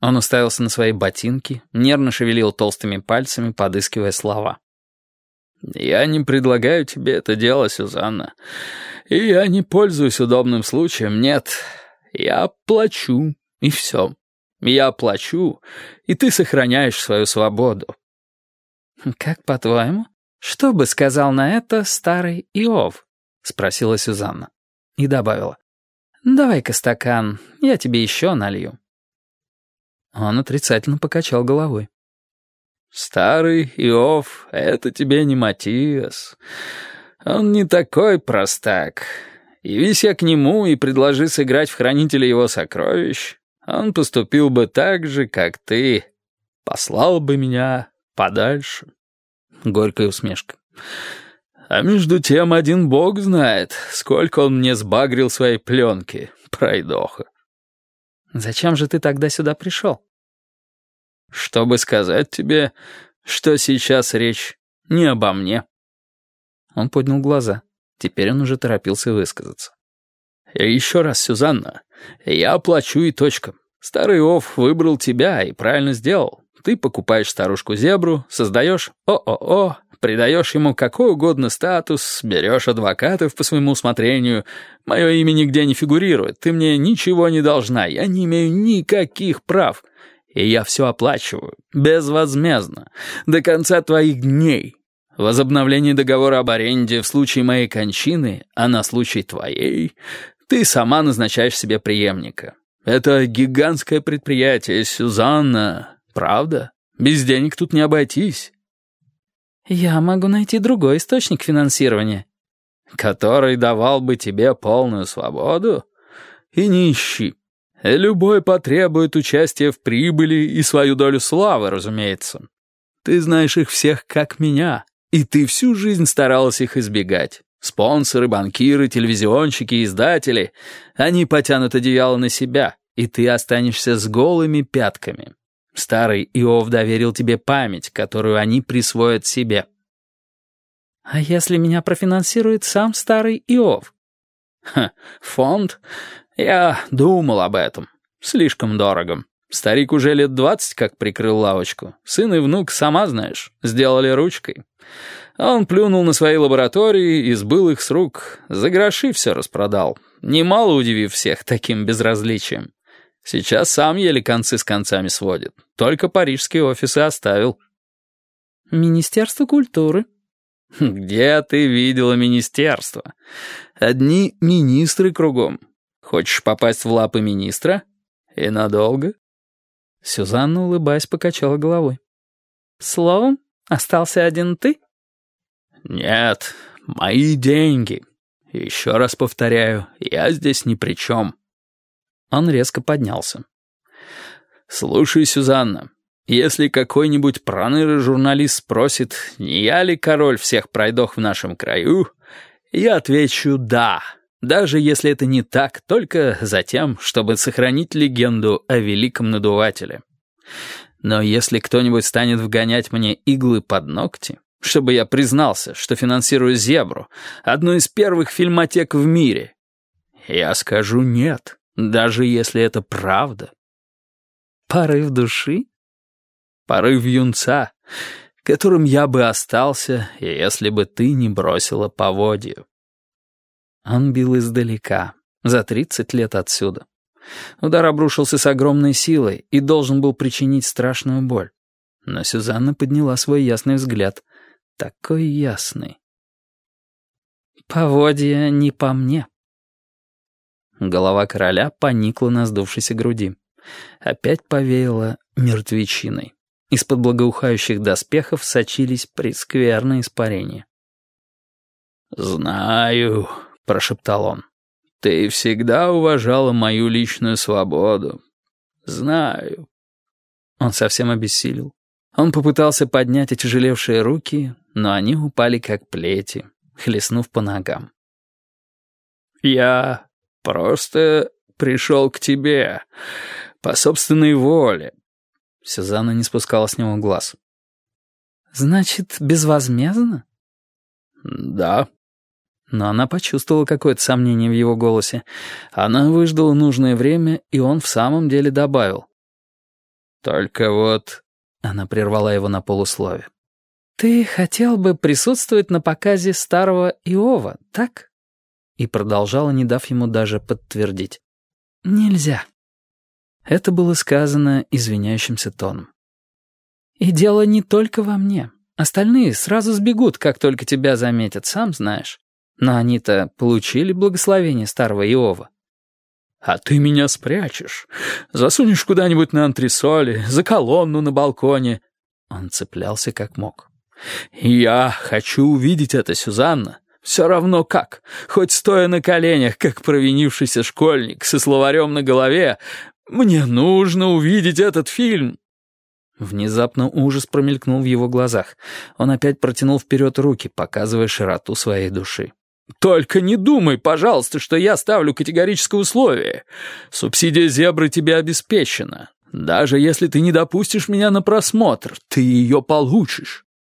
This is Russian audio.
Он уставился на свои ботинки, нервно шевелил толстыми пальцами, подыскивая слова. «Я не предлагаю тебе это дело, Сюзанна. И я не пользуюсь удобным случаем, нет. Я плачу, и все. Я плачу, и ты сохраняешь свою свободу». «Как по-твоему? Что бы сказал на это старый Иов?» — спросила Сюзанна. И добавила. «Давай-ка стакан, я тебе еще налью». Он отрицательно покачал головой. «Старый Иов, это тебе не Матиас. Он не такой простак. Явись я к нему и предложи сыграть в хранителя его сокровищ, он поступил бы так же, как ты. Послал бы меня подальше». Горькая усмешка. «А между тем один бог знает, сколько он мне сбагрил своей пленки, пройдоха». «Зачем же ты тогда сюда пришел?» Чтобы сказать тебе, что сейчас речь не обо мне». Он поднял глаза. Теперь он уже торопился высказаться. «Еще раз, Сюзанна, я оплачу и точка. Старый Ов выбрал тебя и правильно сделал. Ты покупаешь старушку-зебру, создаешь ООО, придаешь ему какой угодно статус, берешь адвокатов по своему усмотрению. Мое имя нигде не фигурирует, ты мне ничего не должна, я не имею никаких прав и я все оплачиваю, безвозмездно, до конца твоих дней. Возобновление договора об аренде в случае моей кончины, а на случай твоей ты сама назначаешь себе преемника. Это гигантское предприятие, Сюзанна, правда? Без денег тут не обойтись. Я могу найти другой источник финансирования. Который давал бы тебе полную свободу? И не ищи. Любой потребует участия в прибыли и свою долю славы, разумеется. Ты знаешь их всех как меня, и ты всю жизнь старалась их избегать. Спонсоры, банкиры, телевизионщики, издатели — они потянут одеяло на себя, и ты останешься с голыми пятками. Старый Иов доверил тебе память, которую они присвоят себе. А если меня профинансирует сам старый Иов? Ха, фонд? Я думал об этом. Слишком дорого. Старик уже лет двадцать как прикрыл лавочку. Сын и внук, сама знаешь, сделали ручкой. Он плюнул на свои лаборатории и сбыл их с рук. За гроши все распродал. Немало удивив всех таким безразличием. Сейчас сам еле концы с концами сводит. Только парижские офисы оставил. «Министерство культуры». «Где ты видела министерство? Одни министры кругом. Хочешь попасть в лапы министра? И надолго?» Сюзанна, улыбаясь, покачала головой. «Словом, остался один ты?» «Нет, мои деньги. Еще раз повторяю, я здесь ни при чем». Он резко поднялся. «Слушай, Сюзанна, если какой-нибудь пронырый журналист спросит, не я ли король всех пройдох в нашем краю, я отвечу «да». Даже если это не так, только за тем, чтобы сохранить легенду о великом надувателе. Но если кто-нибудь станет вгонять мне иглы под ногти, чтобы я признался, что финансирую «Зебру», одну из первых фильмотек в мире, я скажу «нет», даже если это правда. Порыв души? Порыв юнца, которым я бы остался, если бы ты не бросила поводью. Он бил издалека, за тридцать лет отсюда. Удар обрушился с огромной силой и должен был причинить страшную боль. Но Сюзанна подняла свой ясный взгляд. Такой ясный. «Поводья не по мне». Голова короля поникла на сдувшейся груди. Опять повеяло мертвечиной. Из-под благоухающих доспехов сочились прескверные испарения. «Знаю», прошептал он. «Ты всегда уважала мою личную свободу. Знаю». Он совсем обессилел. Он попытался поднять отяжелевшие руки, но они упали как плети, хлестнув по ногам. «Я просто пришел к тебе по собственной воле». Сюзанна не спускала с него глаз. «Значит, безвозмездно?» «Да», но она почувствовала какое-то сомнение в его голосе. Она выждала нужное время, и он в самом деле добавил. Только вот...» Она прервала его на полуслове. «Ты хотел бы присутствовать на показе старого Иова, так?» И продолжала, не дав ему даже подтвердить. «Нельзя». Это было сказано извиняющимся тоном. «И дело не только во мне. Остальные сразу сбегут, как только тебя заметят, сам знаешь. Но они-то получили благословение старого Иова». «А ты меня спрячешь. Засунешь куда-нибудь на антресоли, за колонну на балконе». Он цеплялся как мог. «Я хочу увидеть это, Сюзанна. Все равно как. Хоть стоя на коленях, как провинившийся школьник со словарем на голове, мне нужно увидеть этот фильм». Внезапно ужас промелькнул в его глазах. Он опять протянул вперед руки, показывая широту своей души. «Только не думай, пожалуйста, что я ставлю категорическое условие. Субсидия зебры тебе обеспечена. Даже если ты не допустишь меня на просмотр, ты ее получишь.